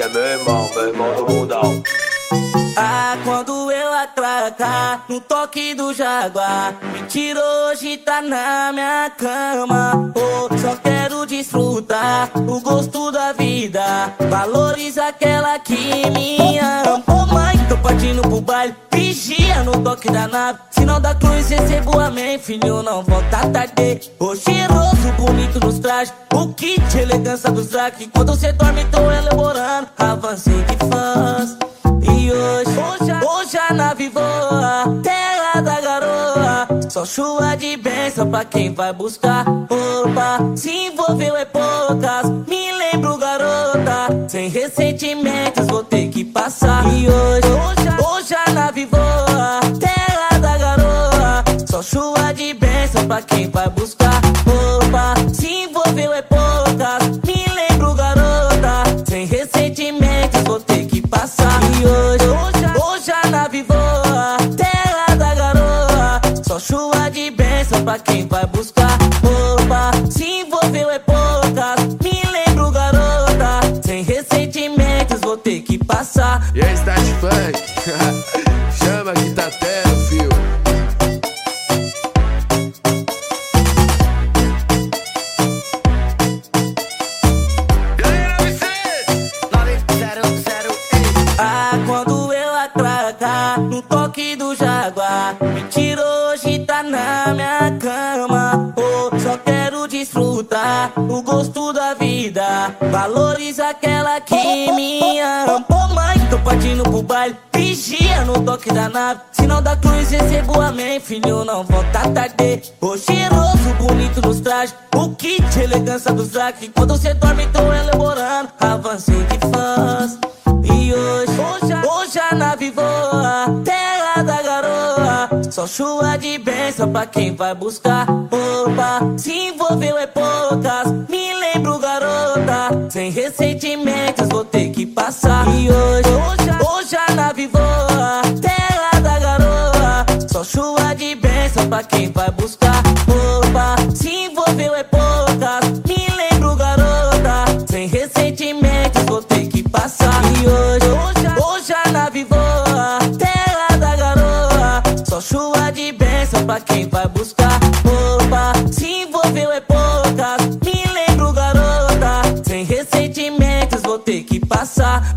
que é meu irmão, meu irmão do mundão. Ah, quando eu atracar no toque do Jaguar Mentira, hoje tá na minha cama. Oh, Só quero desfrutar o gosto da vida. Valoriza aquela que me ama baile Vigia no toque da nave não dá cruz, recebo amém Filho, não volta tarde O cheiroso, bonito nos trajes O kit, elegância dos drag Quando cê dorme, tô elaborando Avancei de fãs e hoje, hoje, hoje a nave voa, terra da garoa. Só chuva de bênção pra quem vai buscar. Opa, se envolveu é poucas. Me lembro, garota. Sem ressentimentos, quem vai buscar. Opa, se envolveu é poucas. Me lembro, garota. Sem ressentimentos, vou ter que passar. E hoje, hoje, a nave voa, terra da garoa. Só chuva de bênção pra quem vai buscar. Opa, se envolveu é poucas. Me lembro, garota. Sem ressentimentos, vou ter que passar. E aí, Start Funk? toque do Jaguar. Mentira, hoje tá na minha cama. Oh, Só quero desfrutar o gosto da vida. Valoriza aquela que me ama. Oh mãe, tô partindo pro baile. Vigia no toque da nave. Não dá cruz, recebo amém Filho, não volta tarde O cheiroso, bonito nos trajes. O kit, elegância dos drag. Quando cê dorme, tô elaborando. Avancei de fãs chuva de bênção pra quem vai buscar. Opa, se envolveu é poucas. Me lembro, garota. Sem ressentimentos, vou ter que passar. E hoje, hoje, hoje a nave voa, terra da garoa. Só chuva de bênção pra quem vai buscar. Opa, se envolveu é poucas. Quem vai buscar. Opa, se envolveu é poucas. Me lembro, garota. Sem ressentimentos, vou ter que passar.